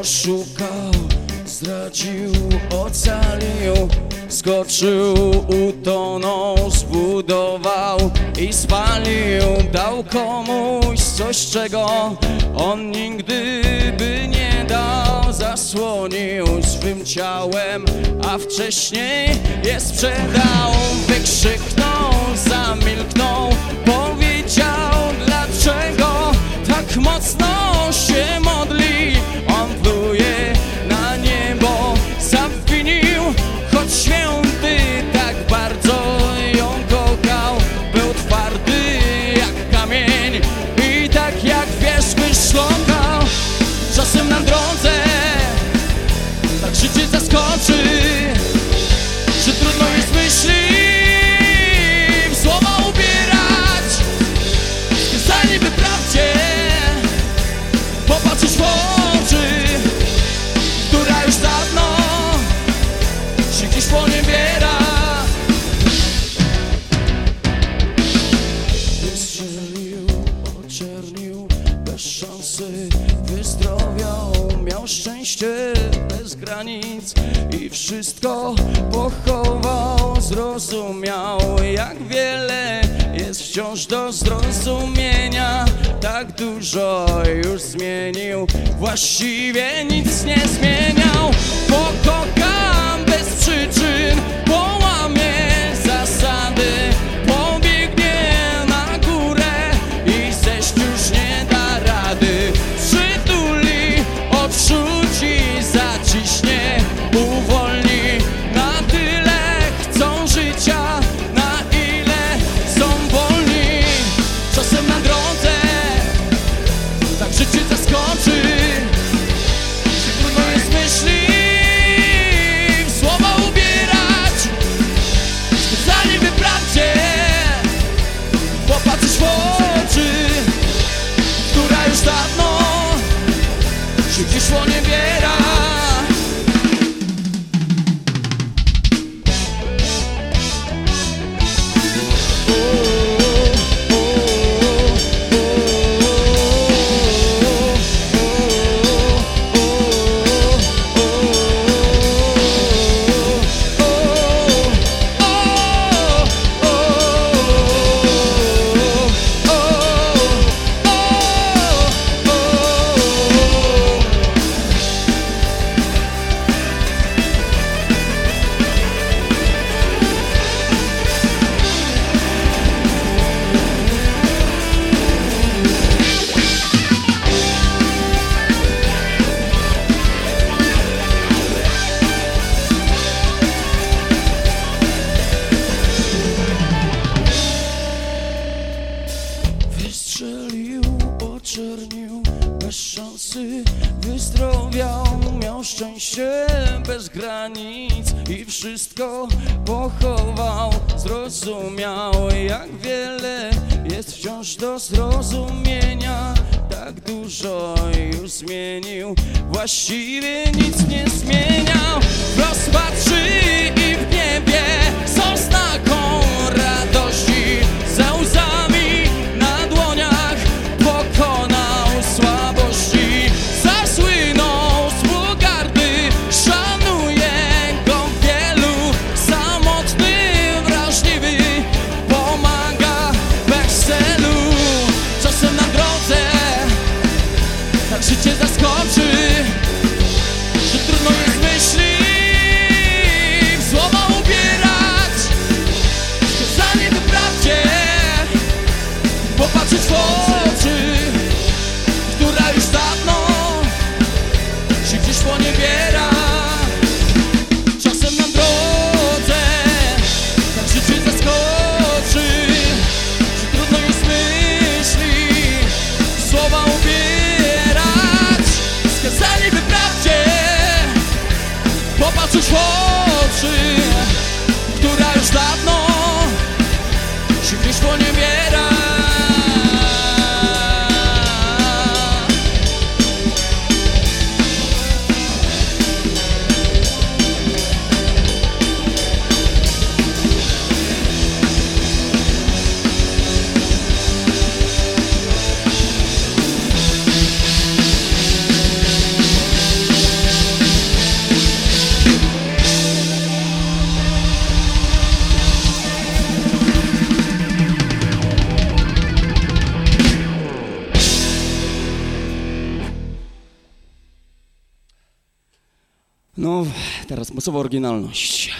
Oszukał, zdradził, ocalił Skoczył, utonął, zbudował i spalił. Dał komuś coś, czego on nigdy by nie dał. Zasłonił swym ciałem, a wcześniej je sprzedał. Wykrzyknął, zamilknął, powiedział dlaczego tak mocno się modli oczernił Bez szansy wyzdrowiał Miał szczęście bez granic I wszystko pochował Zrozumiał jak wiele jest wciąż do zrozumienia Tak dużo już zmienił Właściwie nic nie zmieniał Się gdzieś poniebiera szansy wyzdrowiał Miał szczęście bez granic i wszystko pochował Zrozumiał jak wiele jest wciąż do zrozumienia. Tak dużo już zmienił, właściwie nic nie zmieniał. W rozpaczy i w niebie Oczy Która już dawno Się gdzieś poniebiera. Czasem na drodze Tak życie zaskoczy Że trudno jest myśli Słowa ubierać. Skazani by prawdzie Popatrzeć w oczy Która już dawno się gdzieś poniebiera No, teraz masowa oryginalność.